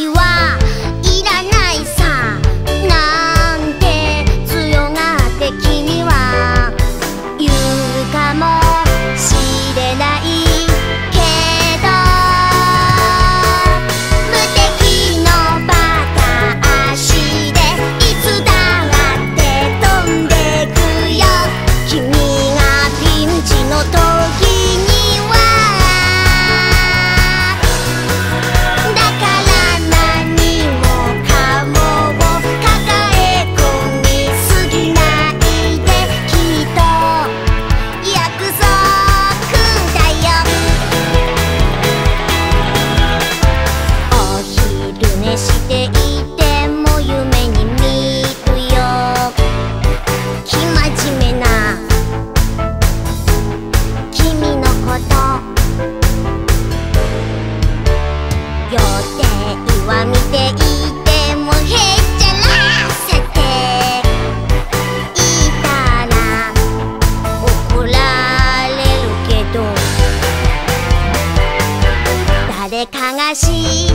愛は風がしい。